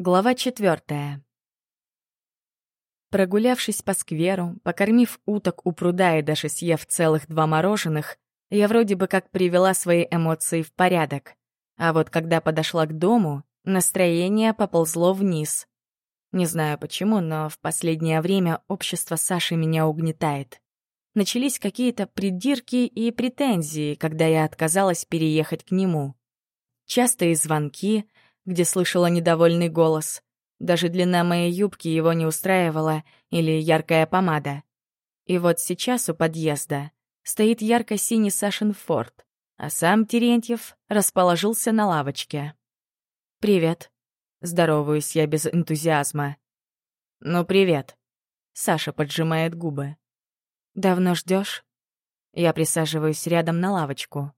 Глава четвертая. Прогулявшись по скверу, покормив уток у пруда и даже съев целых два мороженых, я вроде бы как привела свои эмоции в порядок. А вот когда подошла к дому, настроение поползло вниз. Не знаю почему, но в последнее время общество Саши меня угнетает. Начались какие-то придирки и претензии, когда я отказалась переехать к нему. Частые звонки — где слышала недовольный голос. Даже длина моей юбки его не устраивала, или яркая помада. И вот сейчас у подъезда стоит ярко-синий Сашин форт, а сам Терентьев расположился на лавочке. «Привет». Здороваюсь я без энтузиазма. «Ну, привет». Саша поджимает губы. «Давно ждешь? Я присаживаюсь рядом на лавочку.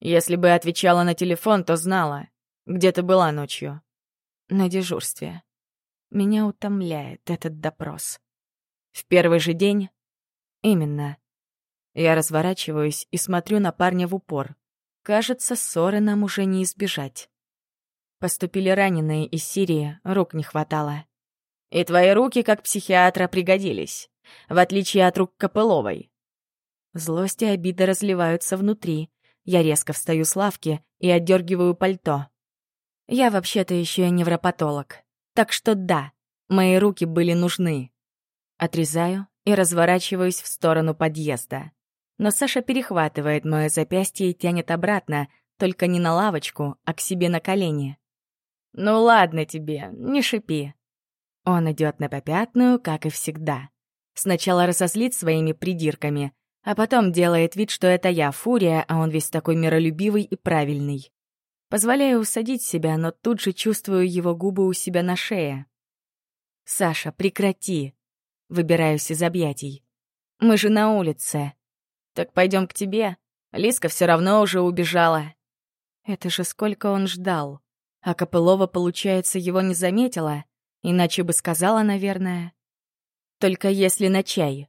«Если бы отвечала на телефон, то знала. Где ты была ночью?» «На дежурстве. Меня утомляет этот допрос». «В первый же день?» «Именно». Я разворачиваюсь и смотрю на парня в упор. Кажется, ссоры нам уже не избежать. Поступили раненые из Сирии, рук не хватало. «И твои руки, как психиатра, пригодились, в отличие от рук Копыловой». Злость и обида разливаются внутри. Я резко встаю с лавки и отдергиваю пальто. Я вообще-то еще невропатолог. Так что да, мои руки были нужны. Отрезаю и разворачиваюсь в сторону подъезда. Но Саша перехватывает мое запястье и тянет обратно, только не на лавочку, а к себе на колени. «Ну ладно тебе, не шипи». Он идет на попятную, как и всегда. Сначала разозлит своими придирками, а потом делает вид, что это я фурия, а он весь такой миролюбивый и правильный. Позволяю усадить себя, но тут же чувствую его губы у себя на шее. «Саша, прекрати!» Выбираюсь из объятий. «Мы же на улице!» «Так пойдем к тебе. Лиска все равно уже убежала». Это же сколько он ждал. А Копылова, получается, его не заметила, иначе бы сказала, наверное. «Только если на чай».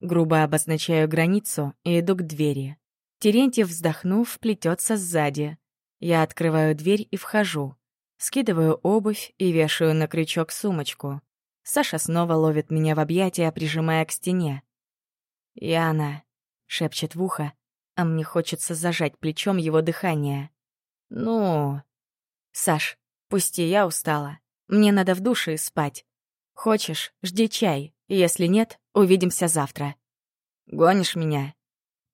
Грубо обозначаю границу и иду к двери. Терентьев, вздохнув, плетется сзади. Я открываю дверь и вхожу. Скидываю обувь и вешаю на крючок сумочку. Саша снова ловит меня в объятия, прижимая к стене. «Яна», — шепчет в ухо, а мне хочется зажать плечом его дыхание. «Ну...» «Саш, пусти, я устала. Мне надо в душе и спать. Хочешь, жди чай. Если нет, увидимся завтра». «Гонишь меня?»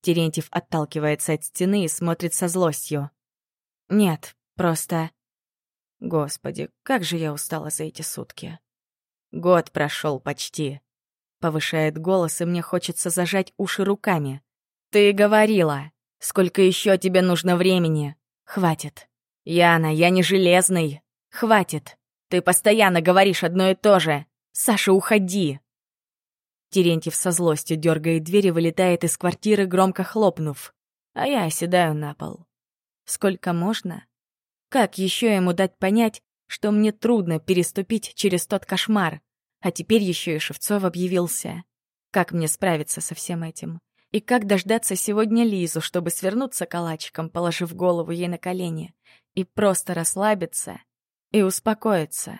Терентьев отталкивается от стены и смотрит со злостью. Нет, просто... Господи, как же я устала за эти сутки. Год прошел почти. Повышает голос, и мне хочется зажать уши руками. Ты говорила. Сколько еще тебе нужно времени? Хватит. Яна, я не железный. Хватит. Ты постоянно говоришь одно и то же. Саша, уходи. Терентьев со злостью дергает дверь и вылетает из квартиры, громко хлопнув. А я оседаю на пол сколько можно? Как еще ему дать понять, что мне трудно переступить через тот кошмар? А теперь еще и Шевцов объявился. Как мне справиться со всем этим? И как дождаться сегодня Лизу, чтобы свернуться калачиком, положив голову ей на колени, и просто расслабиться и успокоиться?